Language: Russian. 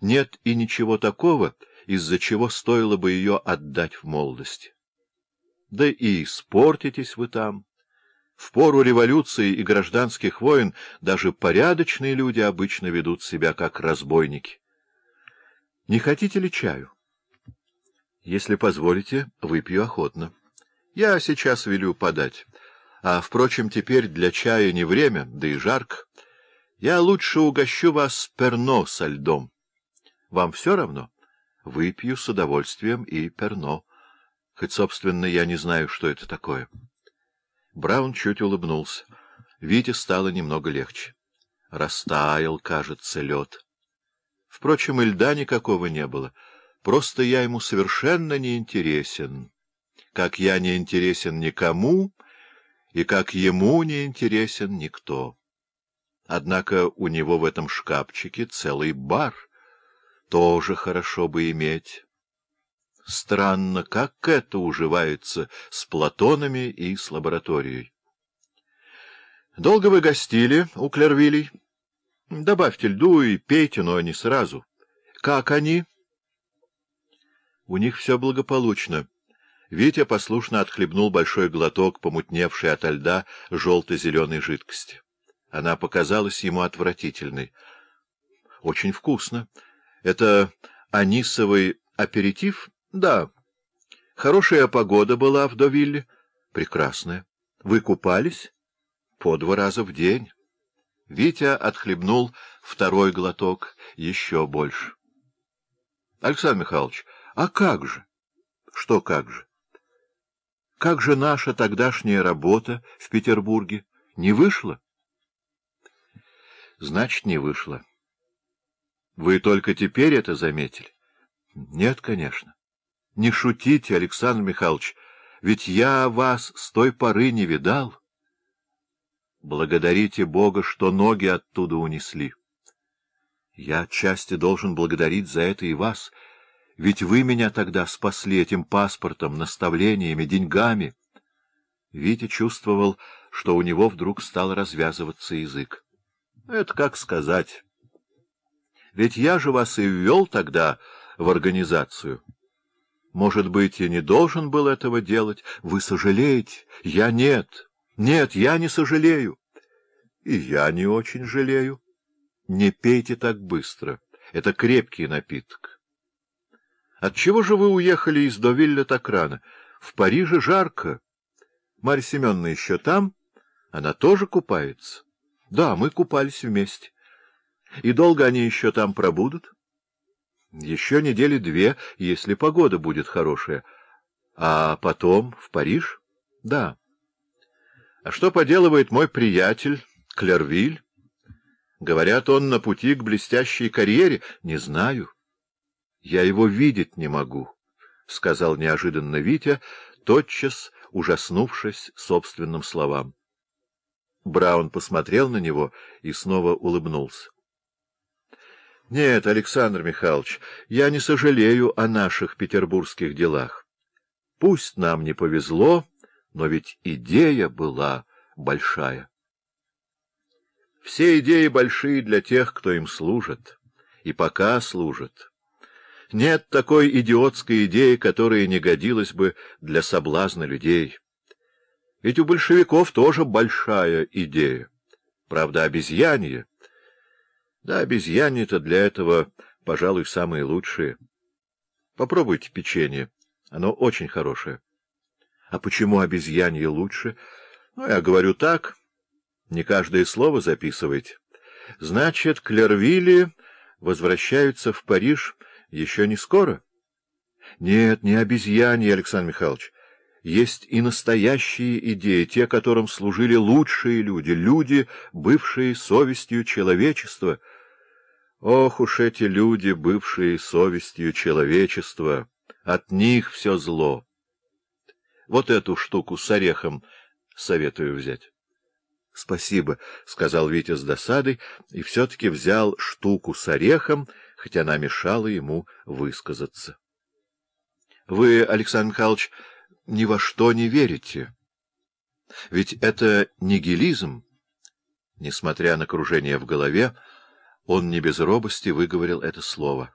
нет и ничего такого, из-за чего стоило бы ее отдать в молодости. Да и испортитесь вы там. В пору революции и гражданских войн даже порядочные люди обычно ведут себя как разбойники. Не хотите ли чаю? Если позволите, выпью охотно. Я сейчас велю подать. А, впрочем, теперь для чая не время, да и жарко. Я лучше угощу вас перно со льдом. Вам все равно? Выпью с удовольствием и перно. Хоть, собственно, я не знаю, что это такое. Браун чуть улыбнулся. Вите стало немного легче. Растаял, кажется, лед. Впрочем, и льда никакого не было. Просто я ему совершенно не интересен. Как я не интересен никому, и как ему не интересен никто. Однако у него в этом шкафчике целый бар. Тоже хорошо бы иметь. Странно, как это уживается с Платонами и с лабораторией. Долго вы гостили у Клервилей? Добавьте льду и пейте, но не сразу. Как они? У них все благополучно. Витя послушно отхлебнул большой глоток, помутневший ото льда желто-зеленой жидкости. Она показалась ему отвратительной. — Очень вкусно. Это анисовый аперитив? Да. Хорошая погода была в Довилле. Прекрасная. Вы купались? По два раза в день. Витя отхлебнул второй глоток, еще больше. — Александр Михайлович, а как же? — Что как же? — Как же наша тогдашняя работа в Петербурге? Не вышла? — Значит, не вышла. — Вы только теперь это заметили? — Нет, конечно. Не шутите, Александр Михайлович, ведь я вас с той поры не видал. Благодарите Бога, что ноги оттуда унесли. Я отчасти должен благодарить за это и вас, ведь вы меня тогда спасли этим паспортом, наставлениями, деньгами. Витя чувствовал, что у него вдруг стал развязываться язык. Это как сказать. Ведь я же вас и ввел тогда в организацию. Может быть, и не должен был этого делать. Вы сожалеете? Я нет. Нет, я не сожалею. И я не очень жалею. Не пейте так быстро. Это крепкий напиток. Отчего же вы уехали из Довилля так рано? В Париже жарко. Марья Семеновна еще там? Она тоже купается? Да, мы купались вместе. И долго они еще там пробудут? Еще недели две, если погода будет хорошая. А потом в Париж? Да. А что поделывает мой приятель Клервиль? Говорят, он на пути к блестящей карьере. Не знаю. Я его видеть не могу, — сказал неожиданно Витя, тотчас ужаснувшись собственным словам. Браун посмотрел на него и снова улыбнулся. — Нет, Александр Михайлович, я не сожалею о наших петербургских делах. Пусть нам не повезло, но ведь идея была большая. Все идеи большие для тех, кто им служит, и пока служит. Нет такой идиотской идеи, которая не годилась бы для соблазна людей. Ведь у большевиков тоже большая идея. Правда, обезьянье — да, обезьяне-то для этого, пожалуй, самые лучшие. Попробуйте печенье. Оно очень хорошее. А почему обезьянье лучше? Ну, я говорю так. Не каждое слово записывайте. Значит, Клервилли возвращаются в Париж еще не скоро? Нет, не обезьянье, Александр Михайлович. Есть и настоящие идеи, те, которым служили лучшие люди, люди, бывшие совестью человечества — Ох уж эти люди, бывшие совестью человечества, от них все зло. Вот эту штуку с орехом советую взять. — Спасибо, — сказал Витя с досадой, и все-таки взял штуку с орехом, хотя она мешала ему высказаться. — Вы, Александр Михайлович, ни во что не верите. Ведь это нигилизм. Несмотря на кружение в голове, Он не без робости выговорил это слово.